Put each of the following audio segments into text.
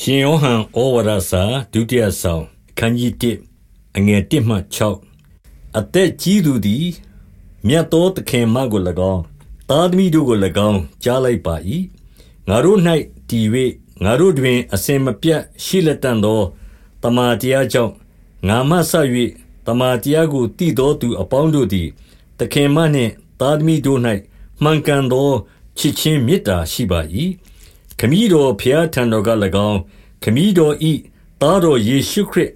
ရှင်ယောဟန်ဩဝါဒစာဒုတိယဆောင်ခန်းကြီး1အငယ်1မှ6အသက်ကြီးသူသည်မြတ်သောသခင်မကို၎င်းသားသမီးတို့ကို၎င်းကြားလိုက်ပါ၏ငါတို့၌တည်၍ငါတို့တွင် အစင်မပြတ်ရှိလက်တန်သောတမာတရားကြောင့်ငါမဆ၍တမာတရားကိုတည်သောသူအပေါင်းတို့သည်သခင်မနှင့်သားသမီးတို့၌မှန်ကန်သောချစ်ချင်းမေတ္တာရှိပါ၏ ခမည်းတော်ဖျားထံတော်က၎င်းခမည်းတော်ဤသားတော်ယေရှုခရစ်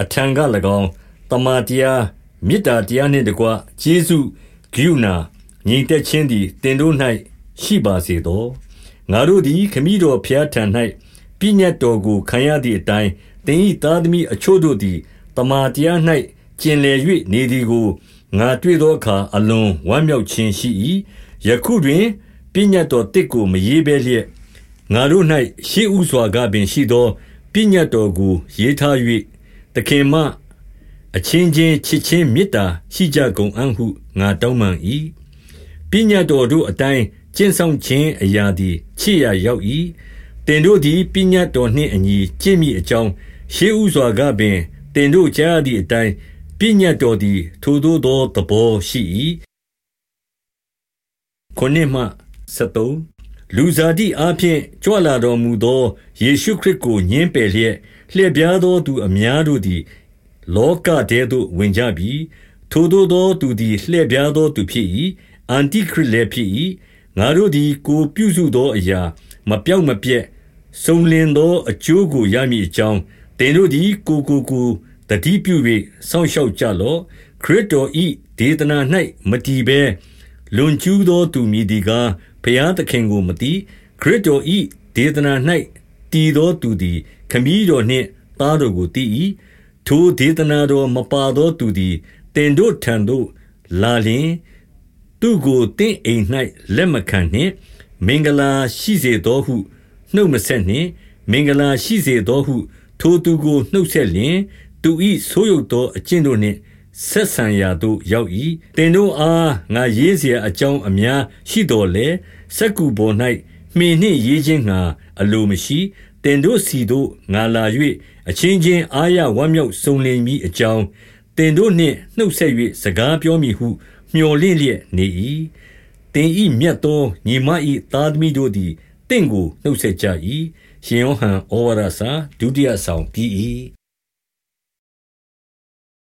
အထံက၎င်းတမန်တရားမေတ္တာတရားနှင့်တကွယေရှုဂိယူနာညီတက်ခြင်းသည်တင်တို့၌ရှိပါစေသောငါတို့သည်ခမည်းတော်ဖျားထံ၌ပြည့်ညတ်တော်ကိုခံရသည့်အတိုင်းတင်ဤသားသမီးအချို့တို့သည်တမန်တရား၌ကျင်လည်၍နေသည်ကိုငါတွေ့သောအခါအလွန်ဝမ်းမြောက်ခြင်းရှိ၏ယခုတွင် ပညတ်တော်တစ်ကို မရေးဘဲလျက်ငါတို့၌ရှေးဥစွာကပင်ရှိသော ပညတ်တော်ကို ရေးထား၍သခင်မအချင်းချင်းချစ်ချင်းမေတ္တာရှိကြကုန်အံ့ဟုငါတောင်းပန်၏ပညတ်တော်တို့အတိုင်းကျင့်ဆောင်ခြင်းအရာသည် ချစ်ရရောက်၏တင်တို့သည်ပညတ်တော်နှင့်အညီကျင့်မိအကြောင်းရှေးဥစွာကပင်တင်တို့ကြားသည့်အတိုင်းပညတ်တော်သည် ထိုသို့သောသဘောရှိ၏ခုနှစ်မှ73 လူစားတိအားဖြင့် ကြွလာတော်မူသော ယေရှုခရစ်ကိုညှင်းပယ်လျက် လှည့်ပြားသောသူအများတို့သည် လောကထဲသို့ ဝင်ကြပြီ ထိုသို့သောသူသည် လှည့်ပြားသောသူဖြစ်၏အန်တိခရစ်လည်းဖြစ်၏ငါတို့သည် ကိုပြုစုသောအရာ မပြောက်မပြက် စုံလင်သောအကျိုးကို ရမည်အကြောင်းတင်တို့သည် ကိုကိုကိုတတိပြု၍စောင့်ရှောက်ကြလော့ ခရစ်တော်ဤဒေသနာ၌မတည်ဘဲ လွန်ကျူးသောသူမည်ဒီကားဖျားသခင်ကိုမသိခရစ်တော်ဤဒေသနာ၌တည်သောသူသည် ခမည်းတော်နှင့်သားတော်ကိုသိ၏ထိုဒေသနာတော်မပါသောသူသည်တင်တို့ထံသို့လာလျင်သူကိုတင့်အိမ်၌လက်မခံနှင့်မင်္ဂလာရှိစေသောဟုနှုတ်မဆက်နှင့်မင်္ဂလာရှိစေသောဟု ထိုသူကိုနှုတ်ဆက်လျင် သူ၏ဆိုးရုပ်သောအကျင့်တို့နှင့် ဆက်ဆံရာသို့ရောက်၏တင်တို့အားငါရေးเสียအကြောင်းအများရှိတော်လေစက္ကူပေါ်၌မှင်နှင့်ရေးခြင်းငါအလိုမရှိတင်တို့စီတို့ငါလာ၍အချင်းချင်းအာရဝမ်းမြောက်စုံလင်မိအကြောင်းတင်တို့နှင့်နှုတ်ဆက်၍စကားပြောမိဟု မျှော်လင့်လျက်နေ၏တင်ဤမြတ်သောညီမဤသားသမီးတို့သည်တင့်ကိုနှုတ်ဆက်ကြ၏ရှင်ယောဟန်ဩဝါဒစာဒုတိယဆောင်ပြီး၏